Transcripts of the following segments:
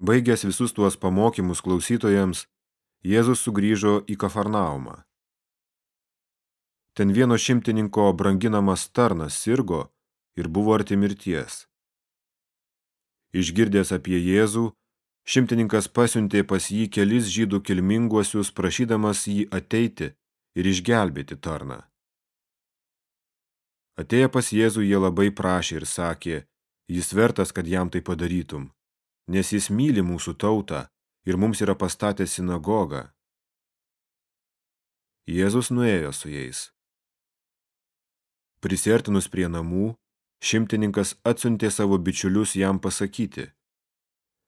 Baigęs visus tuos pamokymus klausytojams, Jėzus sugrįžo į Kafarnaumą. Ten vieno šimtininko branginamas tarnas sirgo ir buvo arti mirties. Išgirdęs apie Jėzų, šimtininkas pasiuntė pas jį kelis žydų kilminguosius, prašydamas jį ateiti ir išgelbėti tarną. Atėję pas Jėzų jie labai prašė ir sakė, jis vertas, kad jam tai padarytum, nes jis myli mūsų tautą ir mums yra pastatęs sinagogą. Jėzus nuėjo su jais. Prisertinus prie namų, šimtininkas atsiuntė savo bičiulius jam pasakyti,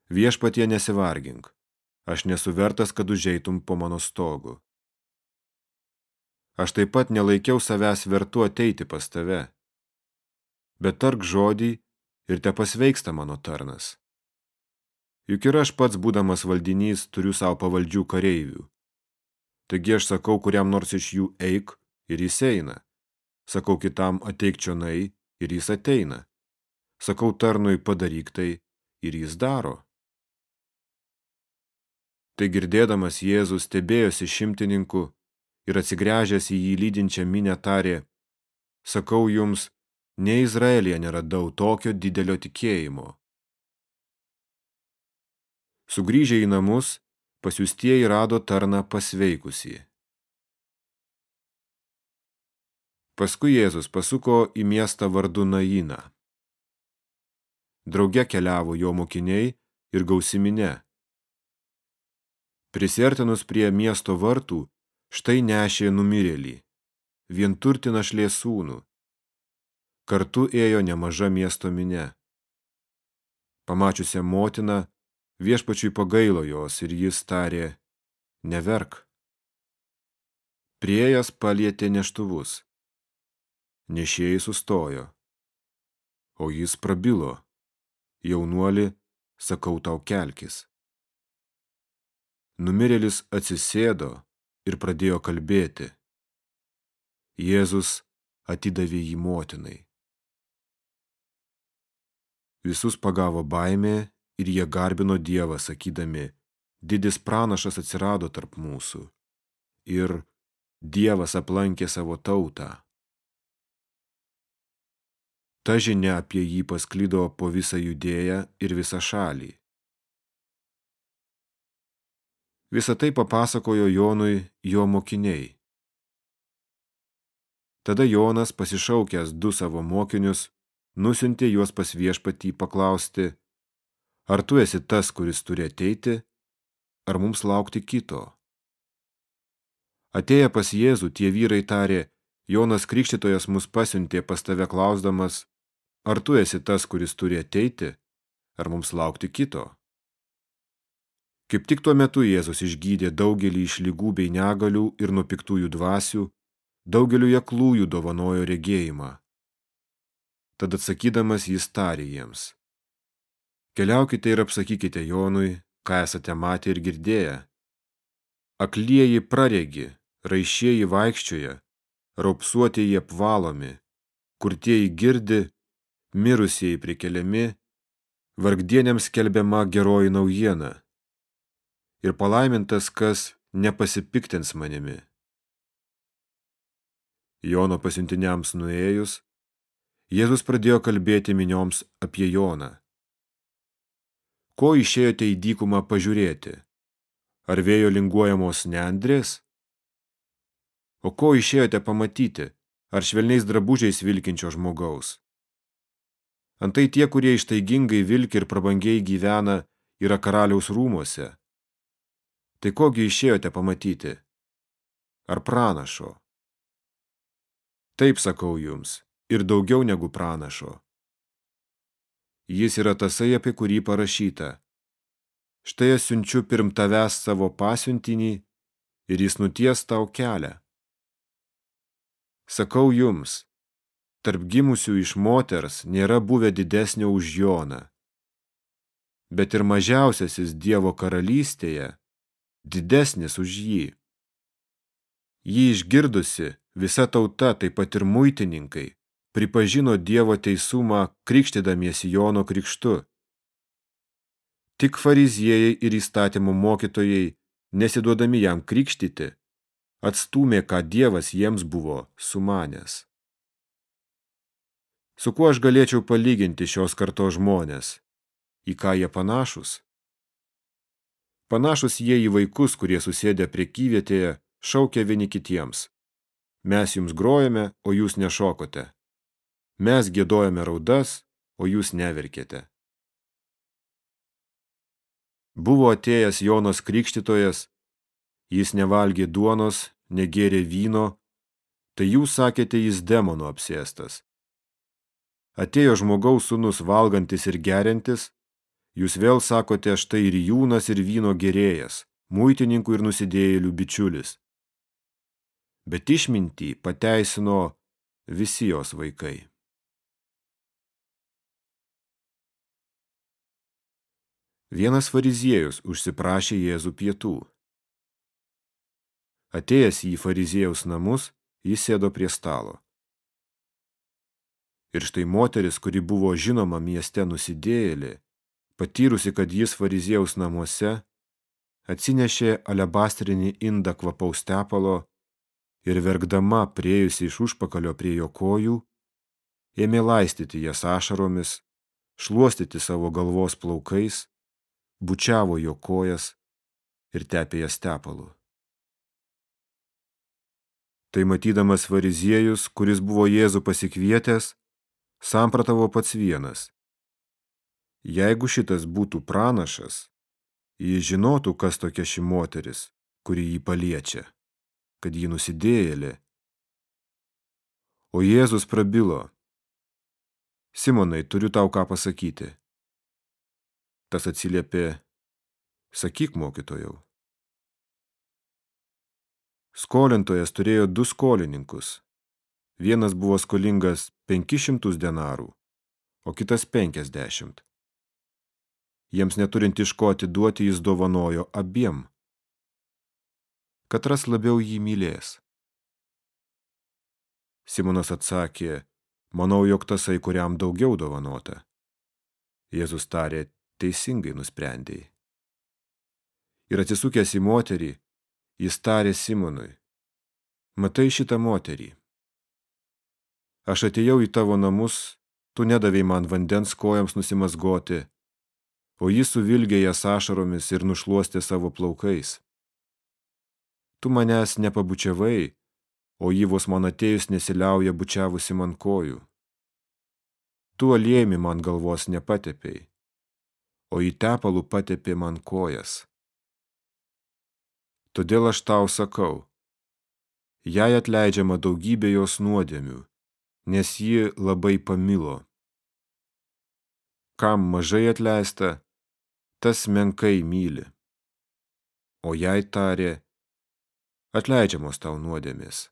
viešpatie nesivargink, aš nesu vertas, kad užeitum po mano stogu. Aš taip pat nelaikiau savęs vertu ateiti pas tave, bet tark žodį ir te pasveiksta mano tarnas. Juk ir aš pats, būdamas valdinys, turiu savo pavaldžių kareivių. Taigi aš sakau, kuriam nors iš jų eik ir jis eina. Sakau kitam ateik čionai ir jis ateina. Sakau tarnui padaryk tai ir jis daro. Tai girdėdamas Jėzus stebėjosi šimtininku ir atsigręžęs į jį lydinčią minę tarė, sakau jums, ne Izraelija neradau tokio didelio tikėjimo. Sugrįžę į namus, pasiustieji rado tarną pasveikusį. Paskui Jėzus pasuko į miestą vardu Naina. Drauge keliavo jo mokiniai ir gausiminė. Prisertinus prie miesto vartų, štai nešė numirėlį, vienturti našlės sūnų. Kartu ėjo nemaža miesto minė. Pamačiusią motiną, Viešpačiui pagailo jos ir jis tarė, neverk. Priejas palietė neštuvus. Nešėjai sustojo. O jis prabilo. Jaunuoli, sakau tau kelkis. Numirėlis atsisėdo ir pradėjo kalbėti. Jėzus atidavė jį motinai. Visus pagavo baimė ir jie garbino Dievą, sakydami, didis pranašas atsirado tarp mūsų. Ir Dievas aplankė savo tautą. Ta žinia apie jį pasklido po visą judėją ir visą šalį. Visą tai papasakojo Jonui jo mokiniai. Tada Jonas, pasišaukęs du savo mokinius, nusintė juos pas viešpatį paklausti, Ar tu esi tas, kuris turi ateiti, ar mums laukti kito? Atėję pas Jėzų, tie vyrai tarė, Jonas Krikštytojas mus pasiuntė pas tave klausdamas, ar tu esi tas, kuris turi ateiti, ar mums laukti kito? Kaip tik tuo metu Jėzus išgydė daugelį iš lygų bei negalių ir nupiktųjų dvasių, daugeliu jeklųjų dovanojo regėjimą. Tad atsakydamas jis tarė jiems – Keliaukite ir apsakykite Jonui, ką esate matę ir girdėję. Aklieji praregi, raišieji vaikščioja, raupsuotieji apvalomi, kurtieji girdi, mirusieji prikeliami, vargdienėms skelbiama geroji naujiena. Ir palaimintas, kas nepasipiktins manimi. Jono pasiuntiniams nuėjus, Jėzus pradėjo kalbėti minioms apie Joną. Ko išėjote į dykumą pažiūrėti? Ar vėjo linguojamos neandrės? O ko išėjote pamatyti? Ar švelniais drabužiais vilkinčio žmogaus? Antai tie, kurie ištaigingai vilki ir prabangiai gyvena, yra karaliaus rūmuose. Tai kogi išėjote pamatyti? Ar pranašo? Taip sakau jums, ir daugiau negu pranašo. Jis yra tasai, apie kurį parašyta. Štai aš siunčiu pirm tavęs savo pasiuntinį ir jis nuties tau kelią. Sakau jums, tarp gimusių iš moters nėra buvę didesnio už Joną. Bet ir mažiausiasis Dievo karalystėje didesnis už jį. Jį išgirdusi visa tauta, taip pat ir muitininkai, pripažino Dievo teisumą krikštydamiesi Jono krikštu. Tik fariziejai ir įstatymų mokytojai, nesiduodami jam krikštyti, atstūmė, ką Dievas jiems buvo sumanęs. Su kuo aš galėčiau palyginti šios kartos žmonės? Į ką jie panašus? Panašus jie į vaikus, kurie susėdę prekyvietėje šaukia vieni kitiems. Mes jums grojame, o jūs nešokote. Mes gėdojame raudas, o jūs neverkėte. Buvo atėjęs Jonas Krikštytojas, jis nevalgė duonos, negėrė vyno, tai jūs sakėte jis demonų apsėstas. Atėjo žmogaus sūnus valgantis ir geriantis, jūs vėl sakote štai ir jūnas ir vyno gerėjas, muitininkų ir nusidėjėlių bičiulis. Bet išmintį pateisino visi jos vaikai. Vienas fariziejus užsiprašė Jėzų pietų. Atėjęs į fariziejaus namus, jis sėdo prie stalo. Ir štai moteris, kuri buvo žinoma mieste nusidėjėlė, patyrusi, kad jis fariziejaus namuose, atsinešė alebastrinį indą kvapaus tepalo ir verkdama priejusi iš užpakalio prie jo kojų, ėmė laistyti jas ašaromis, šluostyti savo galvos plaukais bučiavo jo kojas ir tepė jas tepalu. Tai matydamas fariziejus, kuris buvo Jėzų pasikvietęs, sampratavo pats vienas. Jeigu šitas būtų pranašas, jis žinotų, kas tokia ši moteris, kuri jį paliečia, kad jį nusidėjėlė. O Jėzus prabilo. Simonai, turiu tau ką pasakyti. Tas atsiliepė, sakyk mokytojau. Skolintojas turėjo du skolininkus. Vienas buvo skolingas 500 denarų, o kitas 50. Jiems neturint iš ko atiduoti, jis dovanojo abiem. Katras labiau jį mylės. Simonas atsakė, manau, jog tasai, kuriam daugiau dovanota. Jėzus tarė, teisingai nusprendėjai. Ir atsisukęs į moterį, jis tarė Simonui, matai šitą moterį. Aš atėjau į tavo namus, tu nedavai man vandens kojams nusimasgoti, o jis suvilgė jas ašaromis ir nušluostė savo plaukais. Tu manęs nepabučiavai, o jį vos man atėjus nesiliauja bučiavusi man kojų. Tu aliejimi man galvos nepatepėjai o į tepalų patepė man kojas. Todėl aš tau sakau, jai atleidžiama daugybė jos nuodėmių, nes ji labai pamilo. Kam mažai atleista, tas menkai myli. O jai tarė, atleidžiamos tau nuodėmės.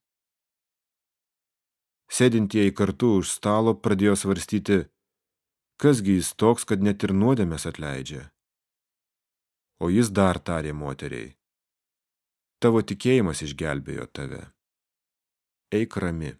Sėdintieji kartu už stalo pradėjo svarstyti, Kasgi jis toks, kad net ir nuodėmės atleidžia? O jis dar tarė moteriai. Tavo tikėjimas išgelbėjo tave. Eik rami.